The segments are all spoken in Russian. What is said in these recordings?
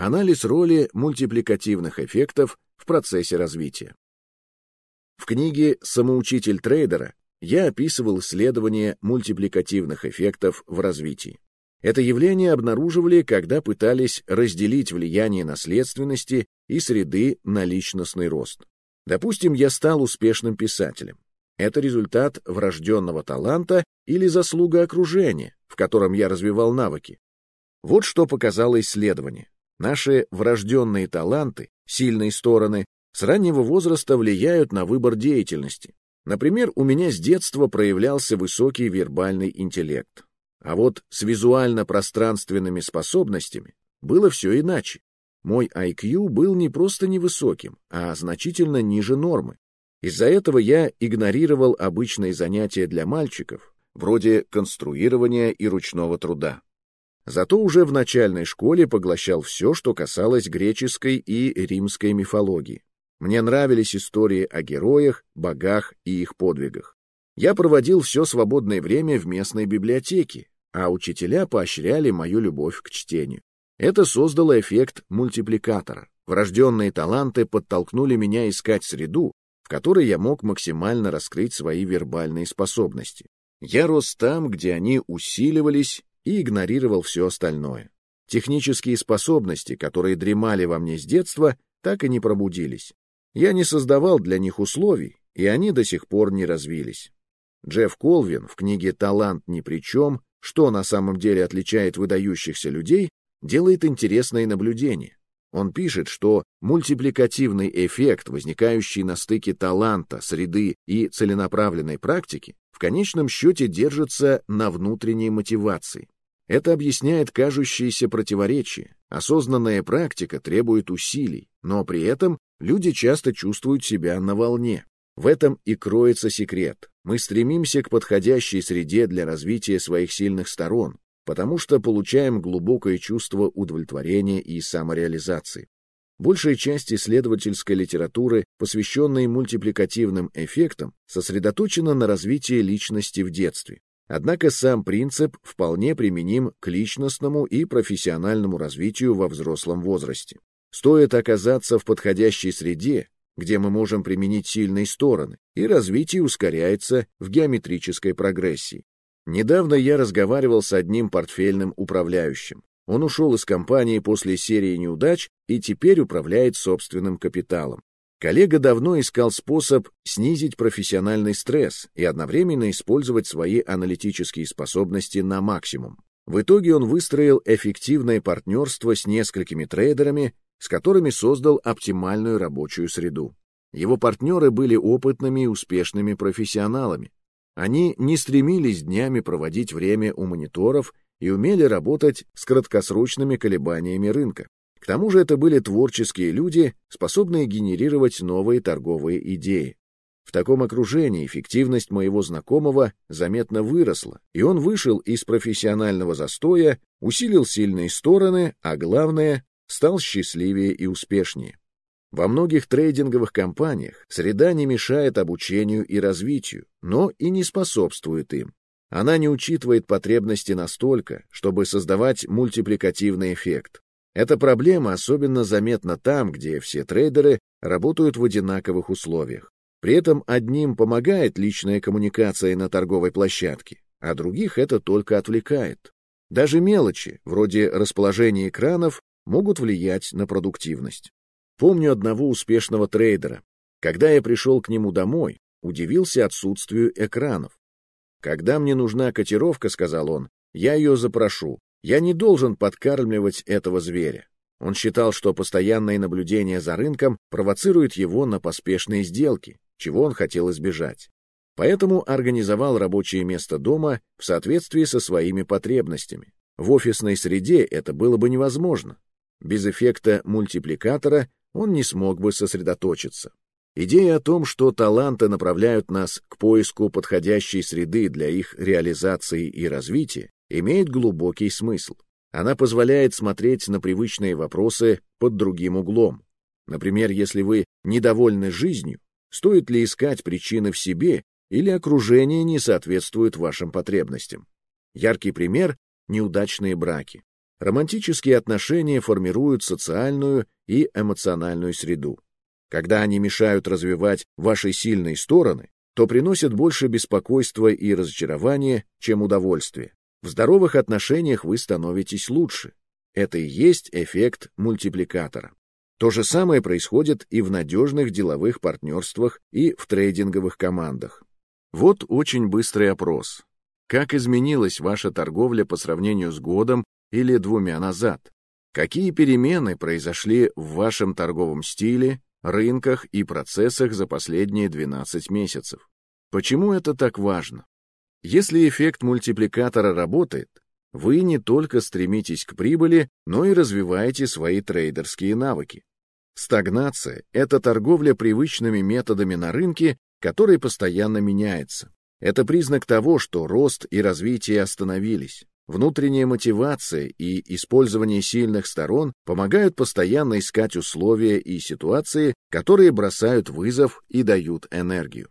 Анализ роли мультипликативных эффектов в процессе развития. В книге «Самоучитель трейдера» я описывал исследование мультипликативных эффектов в развитии. Это явление обнаруживали, когда пытались разделить влияние наследственности и среды на личностный рост. Допустим, я стал успешным писателем. Это результат врожденного таланта или заслуга окружения, в котором я развивал навыки. Вот что показало исследование. Наши врожденные таланты, сильные стороны, с раннего возраста влияют на выбор деятельности. Например, у меня с детства проявлялся высокий вербальный интеллект. А вот с визуально-пространственными способностями было все иначе. Мой IQ был не просто невысоким, а значительно ниже нормы. Из-за этого я игнорировал обычные занятия для мальчиков, вроде конструирования и ручного труда. Зато уже в начальной школе поглощал все, что касалось греческой и римской мифологии. Мне нравились истории о героях, богах и их подвигах. Я проводил все свободное время в местной библиотеке, а учителя поощряли мою любовь к чтению. Это создало эффект мультипликатора. Врожденные таланты подтолкнули меня искать среду, в которой я мог максимально раскрыть свои вербальные способности. Я рос там, где они усиливались, и игнорировал все остальное. Технические способности, которые дремали во мне с детства, так и не пробудились. Я не создавал для них условий, и они до сих пор не развились. Джефф Колвин в книге «Талант ни при чем. Что на самом деле отличает выдающихся людей?» делает интересное наблюдение. Он пишет, что мультипликативный эффект, возникающий на стыке таланта, среды и целенаправленной практики, в конечном счете держится на внутренней мотивации. Это объясняет кажущиеся противоречия. Осознанная практика требует усилий, но при этом люди часто чувствуют себя на волне. В этом и кроется секрет. Мы стремимся к подходящей среде для развития своих сильных сторон, потому что получаем глубокое чувство удовлетворения и самореализации. Большая часть исследовательской литературы, посвященной мультипликативным эффектам, сосредоточена на развитии личности в детстве. Однако сам принцип вполне применим к личностному и профессиональному развитию во взрослом возрасте. Стоит оказаться в подходящей среде, где мы можем применить сильные стороны, и развитие ускоряется в геометрической прогрессии. Недавно я разговаривал с одним портфельным управляющим. Он ушел из компании после серии неудач и теперь управляет собственным капиталом. Коллега давно искал способ снизить профессиональный стресс и одновременно использовать свои аналитические способности на максимум. В итоге он выстроил эффективное партнерство с несколькими трейдерами, с которыми создал оптимальную рабочую среду. Его партнеры были опытными и успешными профессионалами, они не стремились днями проводить время у мониторов и умели работать с краткосрочными колебаниями рынка. К тому же это были творческие люди, способные генерировать новые торговые идеи. В таком окружении эффективность моего знакомого заметно выросла, и он вышел из профессионального застоя, усилил сильные стороны, а главное, стал счастливее и успешнее. Во многих трейдинговых компаниях среда не мешает обучению и развитию, но и не способствует им. Она не учитывает потребности настолько, чтобы создавать мультипликативный эффект. Эта проблема особенно заметна там, где все трейдеры работают в одинаковых условиях. При этом одним помогает личная коммуникация на торговой площадке, а других это только отвлекает. Даже мелочи, вроде расположения экранов, могут влиять на продуктивность. Помню одного успешного трейдера. Когда я пришел к нему домой, удивился отсутствию экранов. «Когда мне нужна котировка, — сказал он, — я ее запрошу. Я не должен подкармливать этого зверя». Он считал, что постоянное наблюдение за рынком провоцирует его на поспешные сделки, чего он хотел избежать. Поэтому организовал рабочее место дома в соответствии со своими потребностями. В офисной среде это было бы невозможно. Без эффекта мультипликатора он не смог бы сосредоточиться. Идея о том, что таланты направляют нас к поиску подходящей среды для их реализации и развития, имеет глубокий смысл. Она позволяет смотреть на привычные вопросы под другим углом. Например, если вы недовольны жизнью, стоит ли искать причины в себе или окружение не соответствует вашим потребностям. Яркий пример — неудачные браки. Романтические отношения формируют социальную и эмоциональную среду. Когда они мешают развивать ваши сильные стороны, то приносят больше беспокойства и разочарования, чем удовольствия. В здоровых отношениях вы становитесь лучше. Это и есть эффект мультипликатора. То же самое происходит и в надежных деловых партнерствах и в трейдинговых командах. Вот очень быстрый опрос. Как изменилась ваша торговля по сравнению с годом или двумя назад? Какие перемены произошли в вашем торговом стиле, рынках и процессах за последние 12 месяцев? Почему это так важно? Если эффект мультипликатора работает, вы не только стремитесь к прибыли, но и развиваете свои трейдерские навыки. Стагнация — это торговля привычными методами на рынке, который постоянно меняется. Это признак того, что рост и развитие остановились. Внутренняя мотивация и использование сильных сторон помогают постоянно искать условия и ситуации, которые бросают вызов и дают энергию.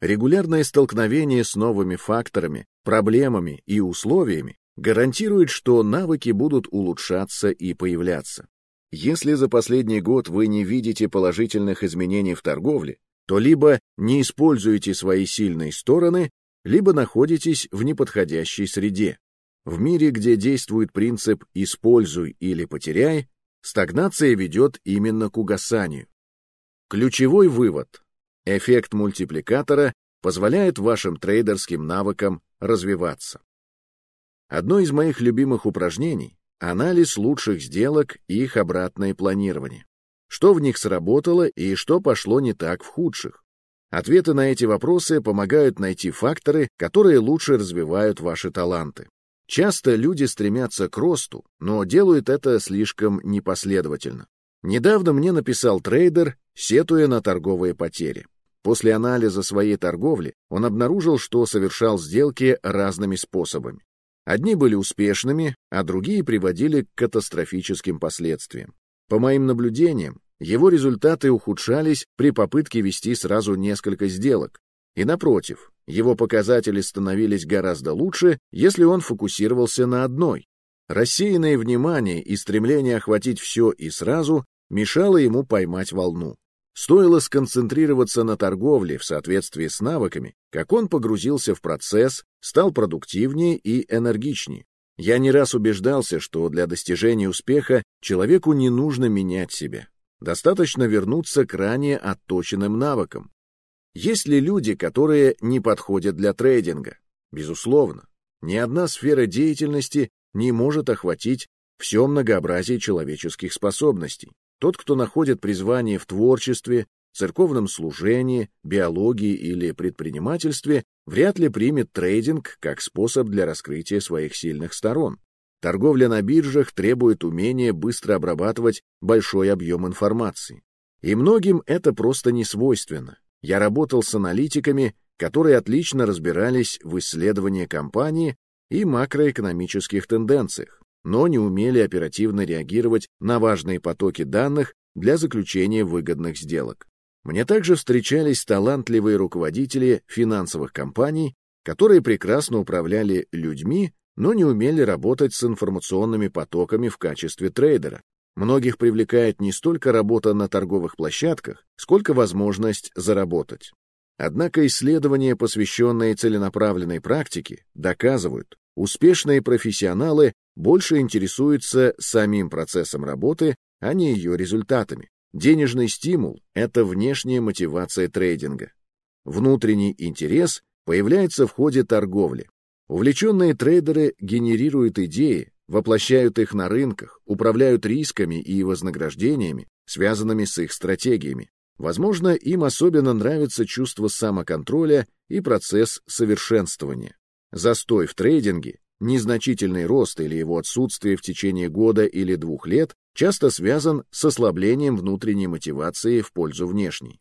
Регулярное столкновение с новыми факторами, проблемами и условиями гарантирует, что навыки будут улучшаться и появляться. Если за последний год вы не видите положительных изменений в торговле, то либо не используете свои сильные стороны, либо находитесь в неподходящей среде. В мире, где действует принцип «используй или потеряй», стагнация ведет именно к угасанию. Ключевой вывод. Эффект мультипликатора позволяет вашим трейдерским навыкам развиваться. Одно из моих любимых упражнений — анализ лучших сделок и их обратное планирование что в них сработало и что пошло не так в худших. Ответы на эти вопросы помогают найти факторы, которые лучше развивают ваши таланты. Часто люди стремятся к росту, но делают это слишком непоследовательно. Недавно мне написал трейдер, сетуя на торговые потери. После анализа своей торговли он обнаружил, что совершал сделки разными способами. Одни были успешными, а другие приводили к катастрофическим последствиям. По моим наблюдениям, его результаты ухудшались при попытке вести сразу несколько сделок. И напротив, его показатели становились гораздо лучше, если он фокусировался на одной. Рассеянное внимание и стремление охватить все и сразу мешало ему поймать волну. Стоило сконцентрироваться на торговле в соответствии с навыками, как он погрузился в процесс, стал продуктивнее и энергичнее. Я не раз убеждался, что для достижения успеха человеку не нужно менять себя. Достаточно вернуться к ранее отточенным навыкам. Есть ли люди, которые не подходят для трейдинга? Безусловно. Ни одна сфера деятельности не может охватить все многообразие человеческих способностей. Тот, кто находит призвание в творчестве, церковном служении, биологии или предпринимательстве вряд ли примет трейдинг как способ для раскрытия своих сильных сторон. Торговля на биржах требует умения быстро обрабатывать большой объем информации. И многим это просто не свойственно. Я работал с аналитиками, которые отлично разбирались в исследовании компании и макроэкономических тенденциях, но не умели оперативно реагировать на важные потоки данных для заключения выгодных сделок. Мне также встречались талантливые руководители финансовых компаний, которые прекрасно управляли людьми, но не умели работать с информационными потоками в качестве трейдера. Многих привлекает не столько работа на торговых площадках, сколько возможность заработать. Однако исследования, посвященные целенаправленной практике, доказывают, успешные профессионалы больше интересуются самим процессом работы, а не ее результатами. Денежный стимул — это внешняя мотивация трейдинга. Внутренний интерес появляется в ходе торговли. Увлеченные трейдеры генерируют идеи, воплощают их на рынках, управляют рисками и вознаграждениями, связанными с их стратегиями. Возможно, им особенно нравится чувство самоконтроля и процесс совершенствования. Застой в трейдинге, незначительный рост или его отсутствие в течение года или двух лет часто связан с ослаблением внутренней мотивации в пользу внешней.